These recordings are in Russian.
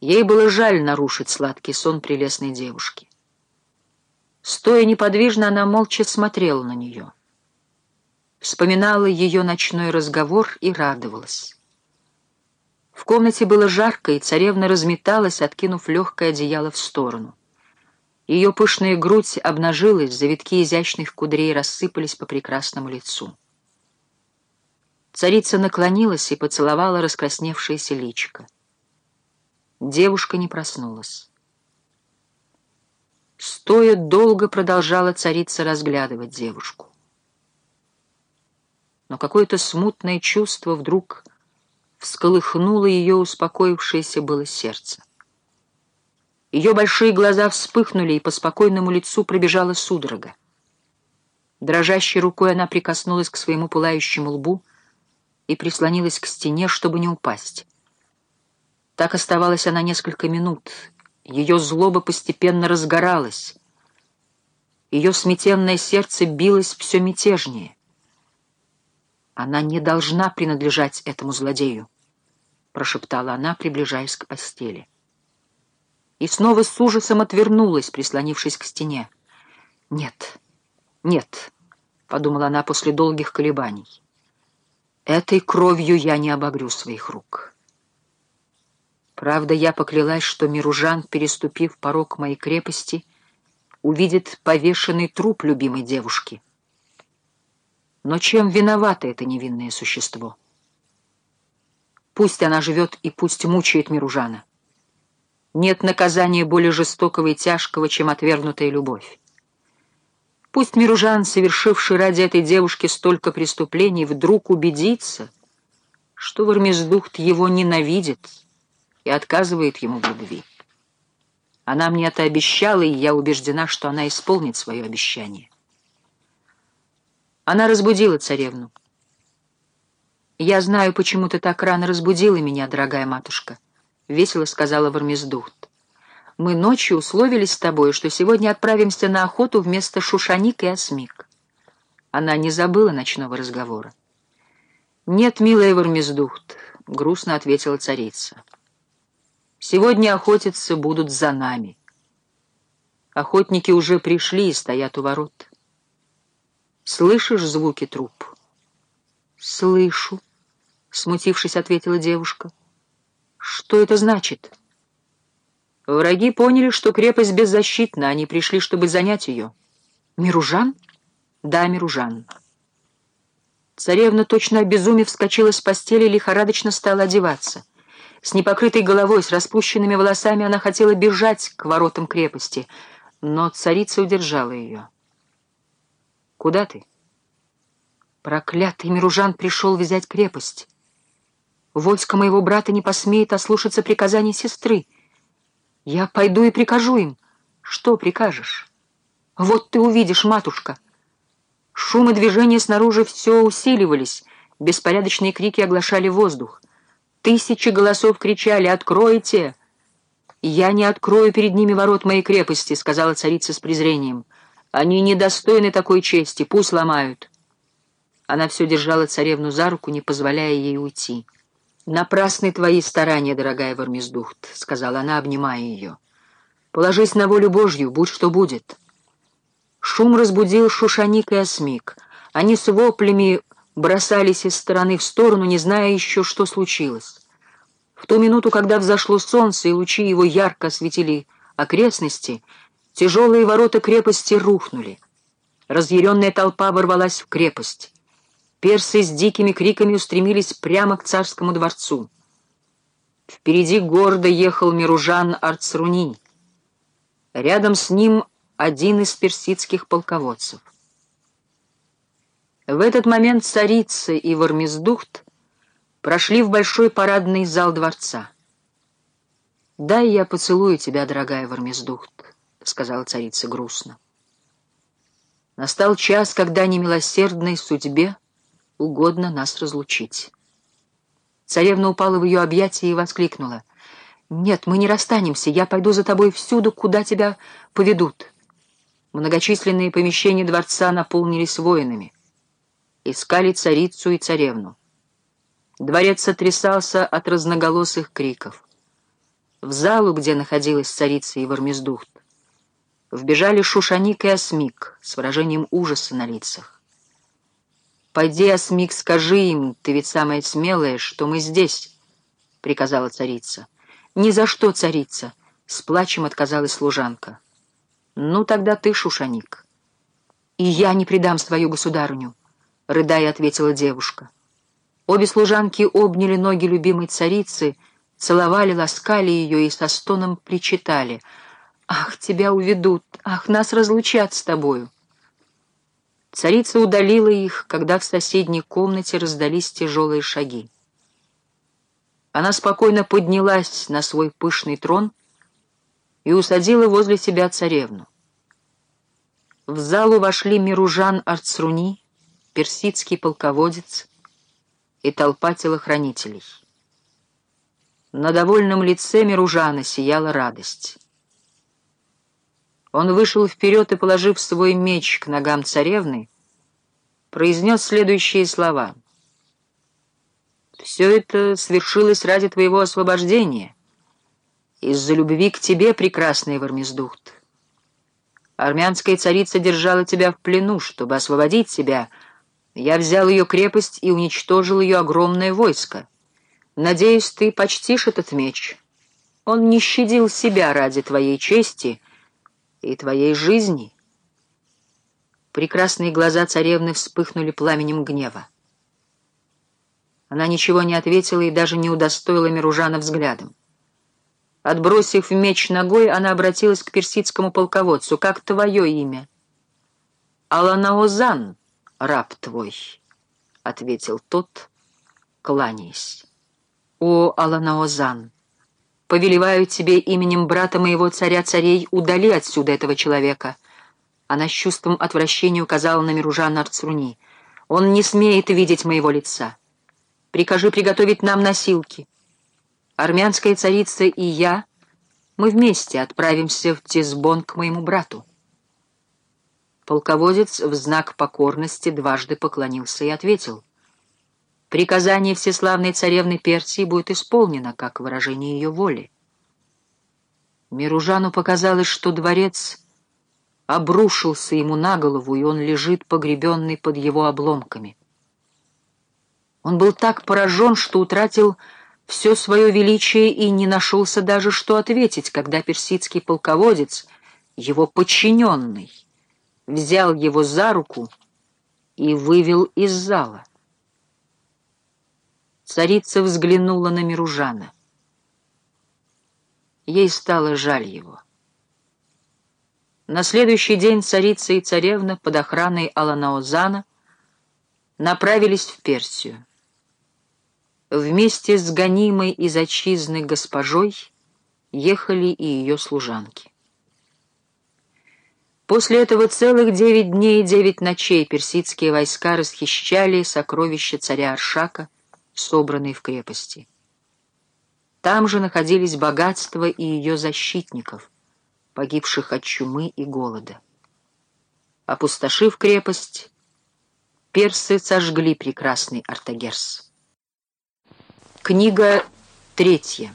Ей было жаль нарушить сладкий сон прелестной девушки. Стоя неподвижно, она молча смотрела на нее. Вспоминала ее ночной разговор и радовалась. В комнате было жарко, и царевна разметалась, откинув легкое одеяло в сторону. Ее пышная грудь обнажилась, завитки изящных кудрей рассыпались по прекрасному лицу. Царица наклонилась и поцеловала раскрасневшееся личико. Девушка не проснулась. Стоя долго продолжала царица разглядывать девушку. Но какое-то смутное чувство вдруг всколыхнуло ее успокоившееся было сердце. Ее большие глаза вспыхнули, и по спокойному лицу пробежала судорога. Дрожащей рукой она прикоснулась к своему пылающему лбу и прислонилась к стене, чтобы не упасть. Так оставалась она несколько минут. Ее злоба постепенно разгоралась. Ее сметенное сердце билось все мятежнее. «Она не должна принадлежать этому злодею», — прошептала она, приближаясь к постели. И снова с ужасом отвернулась, прислонившись к стене. «Нет, нет», — подумала она после долгих колебаний. «Этой кровью я не обогрю своих рук». Правда, я поклялась, что Миружан, переступив порог моей крепости, увидит повешенный труп любимой девушки. Но чем виновато это невинное существо? Пусть она живет и пусть мучает Миружана. Нет наказания более жестокого и тяжкого, чем отвергнутая любовь. Пусть Миружан, совершивший ради этой девушки столько преступлений, вдруг убедится, что Вармездухт его ненавидит, и отказывает ему в любви. Она мне это обещала, и я убеждена, что она исполнит свое обещание. Она разбудила царевну. «Я знаю, почему ты так рано разбудила меня, дорогая матушка», — весело сказала Вармездухт. «Мы ночью условились с тобой, что сегодня отправимся на охоту вместо Шушаник и Осмик». Она не забыла ночного разговора. «Нет, милая Вармездухт», — грустно ответила царица. Сегодня охотиться будут за нами. Охотники уже пришли и стоят у ворот. Слышишь звуки труп? Слышу, смутившись, ответила девушка. Что это значит? Враги поняли, что крепость беззащитна, они пришли, чтобы занять ее. Миружан? Да, Миружан. Царевна, точно обезумев, вскочила с постели и лихорадочно стала одеваться. С непокрытой головой, с распущенными волосами она хотела бежать к воротам крепости, но царица удержала ее. «Куда ты?» «Проклятый Миружан пришел взять крепость. Войско моего брата не посмеет ослушаться приказаний сестры. Я пойду и прикажу им. Что прикажешь? Вот ты увидишь, матушка». Шум и движение снаружи все усиливались, беспорядочные крики оглашали воздух. Тысячи голосов кричали «Откройте!» «Я не открою перед ними ворот моей крепости», — сказала царица с презрением. «Они недостойны такой чести, пусть ломают». Она все держала царевну за руку, не позволяя ей уйти. «Напрасны твои старания, дорогая Вармездухт», — сказала она, обнимая ее. «Положись на волю Божью, будь что будет». Шум разбудил Шушаник и Осмик. Они с воплями бросались из стороны в сторону, не зная еще, что случилось. В ту минуту, когда взошло солнце и лучи его ярко осветили окрестности, тяжелые ворота крепости рухнули. Разъяренная толпа ворвалась в крепость. Персы с дикими криками устремились прямо к царскому дворцу. Впереди гордо ехал Миружан Арцруни. Рядом с ним один из персидских полководцев. В этот момент царица и Вармездухт прошли в большой парадный зал дворца. «Дай я поцелую тебя, дорогая Вармездухт», — сказала царица грустно. Настал час, когда немилосердной судьбе угодно нас разлучить. Царевна упала в ее объятия и воскликнула. «Нет, мы не расстанемся, я пойду за тобой всюду, куда тебя поведут». Многочисленные помещения дворца наполнились воинами искали царицу и царевну. Дворец сотрясался от разноголосых криков. В залу, где находилась царица и Вармездухт, вбежали Шушаник и Осмик с выражением ужаса на лицах. «Пойди, Осмик, скажи им, ты ведь самая смелая, что мы здесь», — приказала царица. «Ни за что, царица», — с плачем отказалась служанка. «Ну, тогда ты, Шушаник». «И я не предам свою государыню», — рыдая ответила девушка. Обе служанки обняли ноги любимой царицы, целовали, ласкали ее и со стоном причитали. «Ах, тебя уведут! Ах, нас разлучат с тобою!» Царица удалила их, когда в соседней комнате раздались тяжелые шаги. Она спокойно поднялась на свой пышный трон и усадила возле себя царевну. В залу вошли Миружан Арцруни, персидский полководец, и толпа телохранителей. На довольном лице Миружана сияла радость. Он вышел вперед и, положив свой меч к ногам царевны, произнес следующие слова. «Все это свершилось ради твоего освобождения, из-за любви к тебе, прекрасный Вармездухт. Армянская царица держала тебя в плену, чтобы освободить тебя — я взял ее крепость и уничтожил ее огромное войско. Надеюсь, ты почтишь этот меч. Он не щадил себя ради твоей чести и твоей жизни. Прекрасные глаза царевны вспыхнули пламенем гнева. Она ничего не ответила и даже не удостоила Миружана взглядом. Отбросив меч ногой, она обратилась к персидскому полководцу. «Как твое имя?» «Аланаозан», раб твой», — ответил тот, кланяясь. «О, Аланаозан, повелеваю тебе именем брата моего царя-царей, удали отсюда этого человека». Она с чувством отвращения указала на Миружана Арцруни. «Он не смеет видеть моего лица. Прикажи приготовить нам носилки. Армянская царица и я, мы вместе отправимся в Тизбон к моему брату». Полководец в знак покорности дважды поклонился и ответил. «Приказание всеславной царевны Персии будет исполнено, как выражение ее воли». Миружану показалось, что дворец обрушился ему на голову, и он лежит погребенный под его обломками. Он был так поражен, что утратил все свое величие и не нашелся даже, что ответить, когда персидский полководец, его подчиненный, взял его за руку и вывел из зала. Царица взглянула на Миружана. Ей стало жаль его. На следующий день царица и царевна под охраной Аланаозана направились в Персию. Вместе с гонимой из отчизны госпожой ехали и ее служанки. После этого целых девять дней и девять ночей персидские войска расхищали сокровища царя Аршака, собранные в крепости. Там же находились богатства и ее защитников, погибших от чумы и голода. Опустошив крепость, персы сожгли прекрасный Артагерс. Книга третья.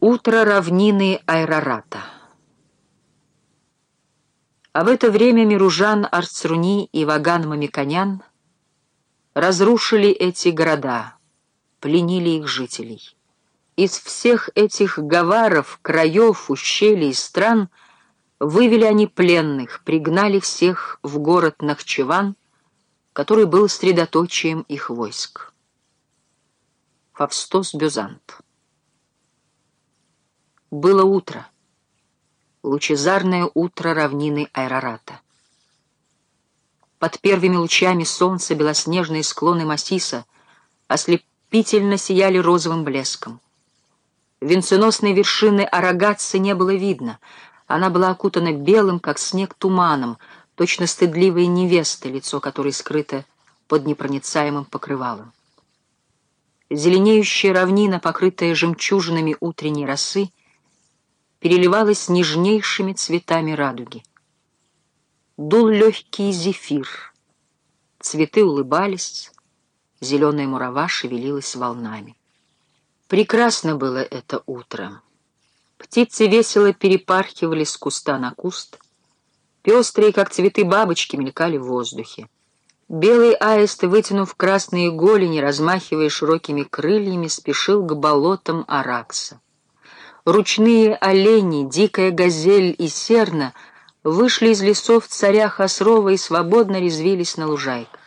Утро равнины Айрарата. А в это время Миружан, Арцруни и Ваган Мамиконян разрушили эти города, пленили их жителей. Из всех этих гаваров, краев, ущелий и стран вывели они пленных, пригнали всех в город Нахчеван, который был средоточием их войск. Фавстос Бюзант Было утро лучезарное утро равнины Айрарата. Под первыми лучами солнца белоснежные склоны Массиса ослепительно сияли розовым блеском. Венценосной вершины Арагатцы не было видно. Она была окутана белым, как снег, туманом, точно стыдливая невеста, лицо которой скрыто под непроницаемым покрывалом. Зеленеющая равнина, покрытая жемчужинами утренней росы, переливалась нежнейшими цветами радуги. Дул легкий зефир. Цветы улыбались, зеленая мурава шевелилась волнами. Прекрасно было это утро. Птицы весело перепархивали с куста на куст. Пестрые, как цветы бабочки, мелькали в воздухе. Белый аист, вытянув красные голени, размахивая широкими крыльями, спешил к болотам Аракса. Ручные олени, дикая газель и серна вышли из лесов царя Хасрова и свободно резвились на лужайках.